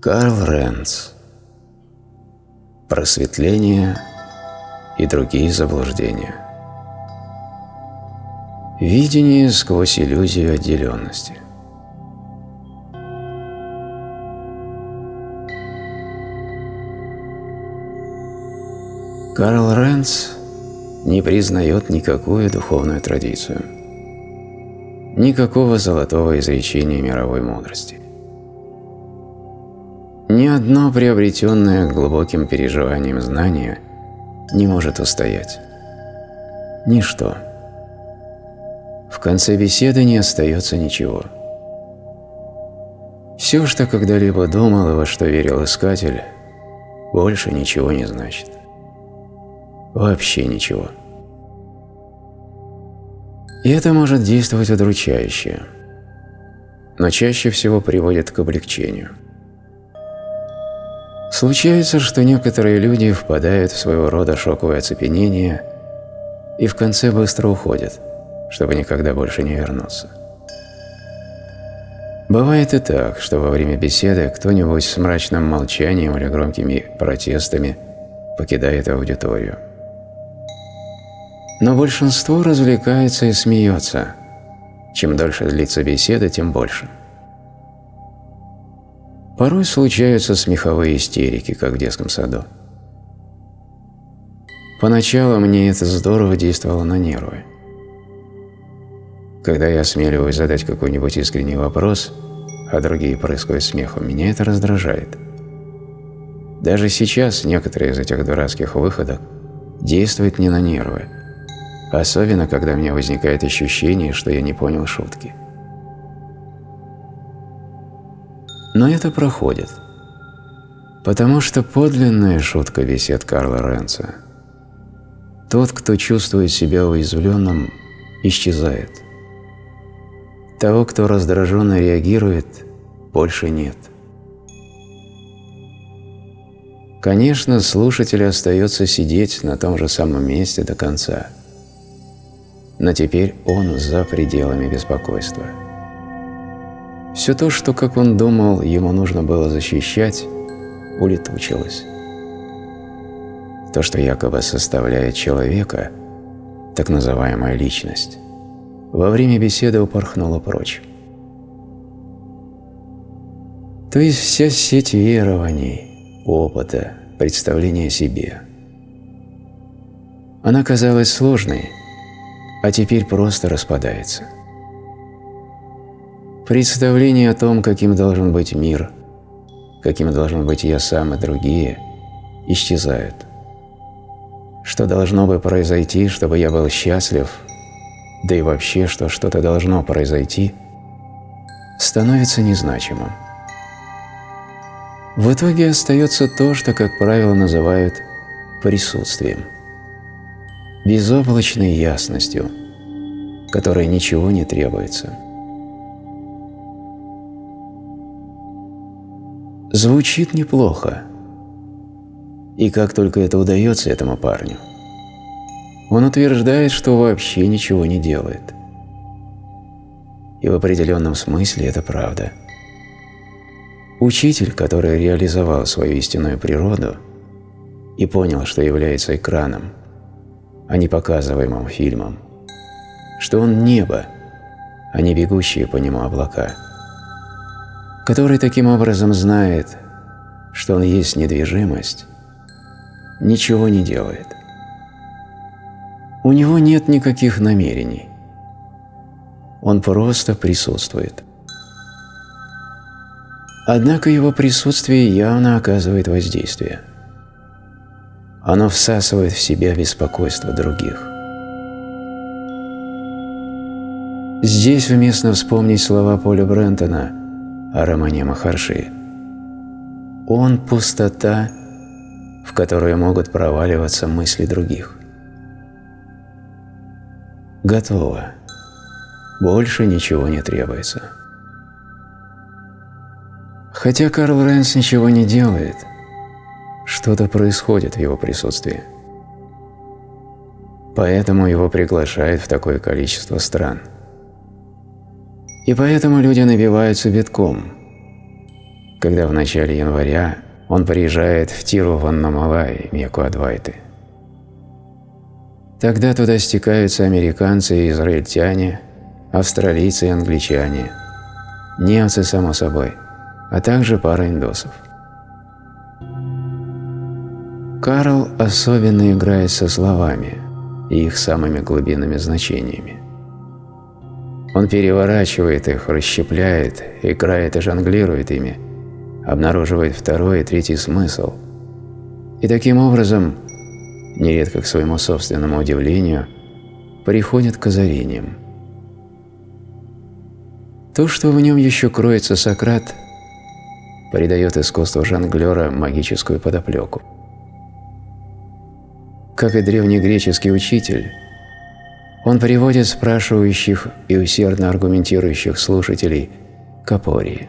Карл Ренц. Просветление и другие заблуждения. Видение сквозь иллюзию отделенности. Карл Ренц не признает никакую духовную традицию, никакого золотого изречения мировой мудрости. Ни одно приобретенное глубоким переживанием знание не может устоять. Ничто. В конце беседы не остается ничего. Все, что когда-либо думал и во что верил искатель, больше ничего не значит. Вообще ничего. И это может действовать удручающе, но чаще всего приводит к облегчению – Случается, что некоторые люди впадают в своего рода шоковое оцепенение и в конце быстро уходят, чтобы никогда больше не вернуться. Бывает и так, что во время беседы кто-нибудь с мрачным молчанием или громкими протестами покидает аудиторию. Но большинство развлекается и смеется. Чем дольше длится беседа, тем больше. Порой случаются смеховые истерики, как в детском саду. Поначалу мне это здорово действовало на нервы. Когда я осмеливаюсь задать какой-нибудь искренний вопрос, а другие прыскают смехом, меня это раздражает. Даже сейчас некоторые из этих дурацких выходок действуют не на нервы, особенно когда у меня возникает ощущение, что я не понял шутки. Но это проходит. Потому что подлинная шутка бесед Карла Ренца. Тот, кто чувствует себя уязвленным, исчезает. Того, кто раздраженно реагирует, больше нет. Конечно, слушатель остается сидеть на том же самом месте до конца. Но теперь он за пределами беспокойства. Все то, что, как он думал, ему нужно было защищать, улетучилось. То, что якобы составляет человека, так называемая личность, во время беседы упорхнуло прочь. То есть вся сеть верований, опыта, представления о себе. Она казалась сложной, а теперь просто распадается – Представление о том, каким должен быть мир, каким должен быть я сам и другие, исчезают. Что должно бы произойти, чтобы я был счастлив, да и вообще, что что-то должно произойти, становится незначимым. В итоге остается то, что, как правило, называют присутствием, безоблачной ясностью, которой ничего не требуется – Звучит неплохо. И как только это удается этому парню, он утверждает, что вообще ничего не делает. И в определенном смысле это правда. Учитель, который реализовал свою истинную природу и понял, что является экраном, а не показываемым фильмом, что он небо, а не бегущие по нему облака – который таким образом знает, что он есть недвижимость, ничего не делает. У него нет никаких намерений. Он просто присутствует. Однако его присутствие явно оказывает воздействие. Оно всасывает в себя беспокойство других. Здесь уместно вспомнить слова Поля Брентона о романе Махарши. Он – пустота, в которую могут проваливаться мысли других. Готово. Больше ничего не требуется. Хотя Карл Ренс ничего не делает, что-то происходит в его присутствии. Поэтому его приглашают в такое количество стран – и поэтому люди набиваются битком. когда в начале января он приезжает в Тиру-Ваннамалай, Мекку Адвайты. Тогда туда стекаются американцы и израильтяне, австралийцы и англичане, немцы, само собой, а также пара индосов. Карл особенно играет со словами и их самыми глубинными значениями. Он переворачивает их, расщепляет, играет и жонглирует ими, обнаруживает второй и третий смысл. И таким образом, нередко к своему собственному удивлению, приходит к озарениям. То, что в нем еще кроется Сократ, придает искусству жонглера магическую подоплеку. Как и древнегреческий учитель, он приводит спрашивающих и усердно аргументирующих слушателей к опории.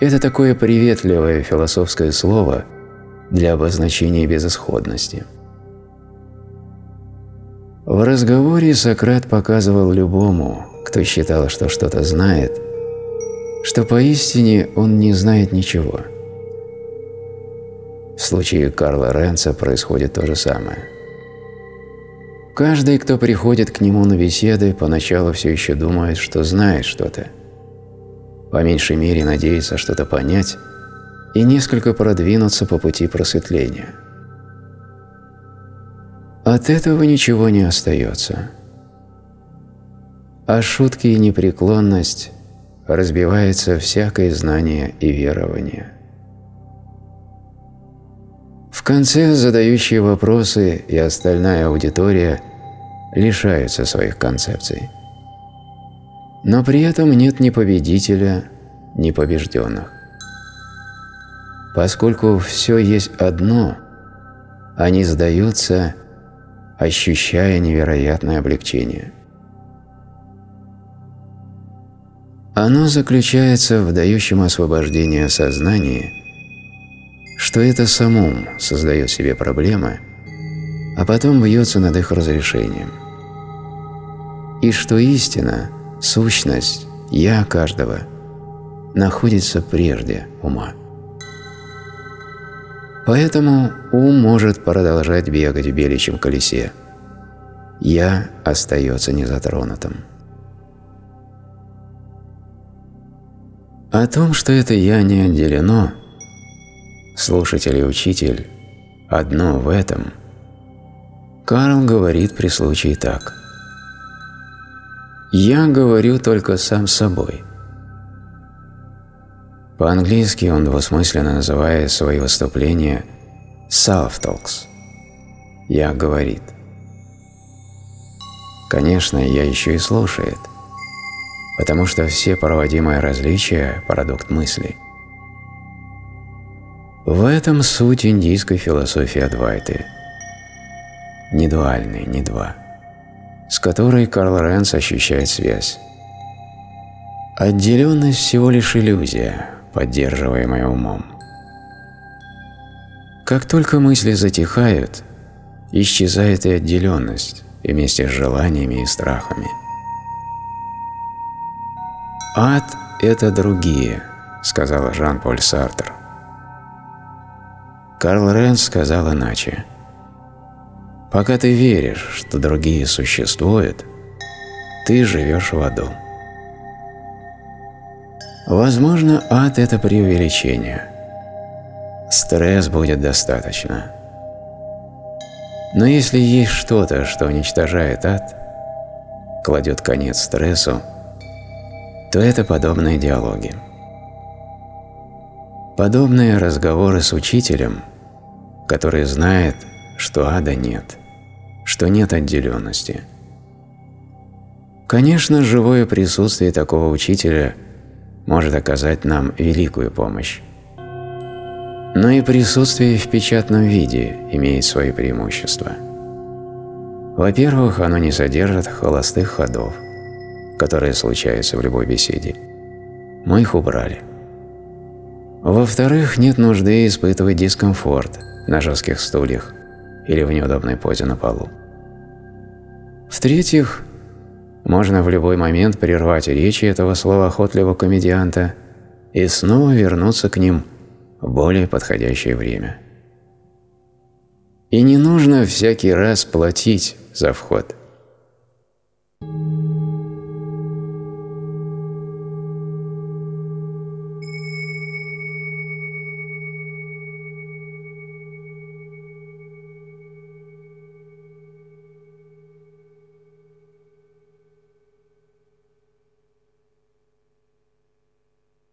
Это такое приветливое философское слово для обозначения безысходности. В разговоре Сократ показывал любому, кто считал, что что-то знает, что поистине он не знает ничего. В случае Карла Ренца происходит то же самое – Каждый, кто приходит к нему на беседы, поначалу все еще думает, что знает что-то. По меньшей мере надеется что-то понять и несколько продвинуться по пути просветления. От этого ничего не остается. А шутки и непреклонность разбивается всякое знание и верование. В конце задающие вопросы и остальная аудитория лишаются своих концепций. Но при этом нет ни победителя, ни побежденных. Поскольку все есть одно, они сдаются, ощущая невероятное облегчение. Оно заключается в дающем освобождение сознания, что это самум создает себе проблемы, а потом бьется над их разрешением и что истина, сущность, «я» каждого находится прежде ума. Поэтому ум может продолжать бегать в беличьем колесе. «Я» остается незатронутым. О том, что это «я» не отделено, слушатель и учитель одно в этом, Карл говорит при случае так – я говорю только сам собой. По-английски он двусмысленно называет свои выступления «self-talks» – «я говорит». Конечно, я еще и слушает, потому что все проводимые различия – продукт мысли. В этом суть индийской философии Адвайты. Не дуальный, не два – с которой Карл Ренс ощущает связь. Отделенность всего лишь иллюзия, поддерживаемая умом. Как только мысли затихают, исчезает и отделенность, и вместе с желаниями и страхами. «Ад – это другие», – сказала Жан-Поль Сартер. Карл Ренс сказал иначе – Пока ты веришь, что другие существуют, ты живешь в аду. Возможно, ад – это преувеличение. Стресс будет достаточно. Но если есть что-то, что уничтожает ад, кладет конец стрессу, то это подобные диалоги. Подобные разговоры с учителем, который знает, что ада нет что нет отделенности. Конечно, живое присутствие такого учителя может оказать нам великую помощь. Но и присутствие в печатном виде имеет свои преимущества. Во-первых, оно не содержит холостых ходов, которые случаются в любой беседе. Мы их убрали. Во-вторых, нет нужды испытывать дискомфорт на жестких стульях или в неудобной позе на полу. В-третьих, можно в любой момент прервать речи этого словоохотливого комедианта и снова вернуться к ним в более подходящее время. И не нужно всякий раз платить за вход.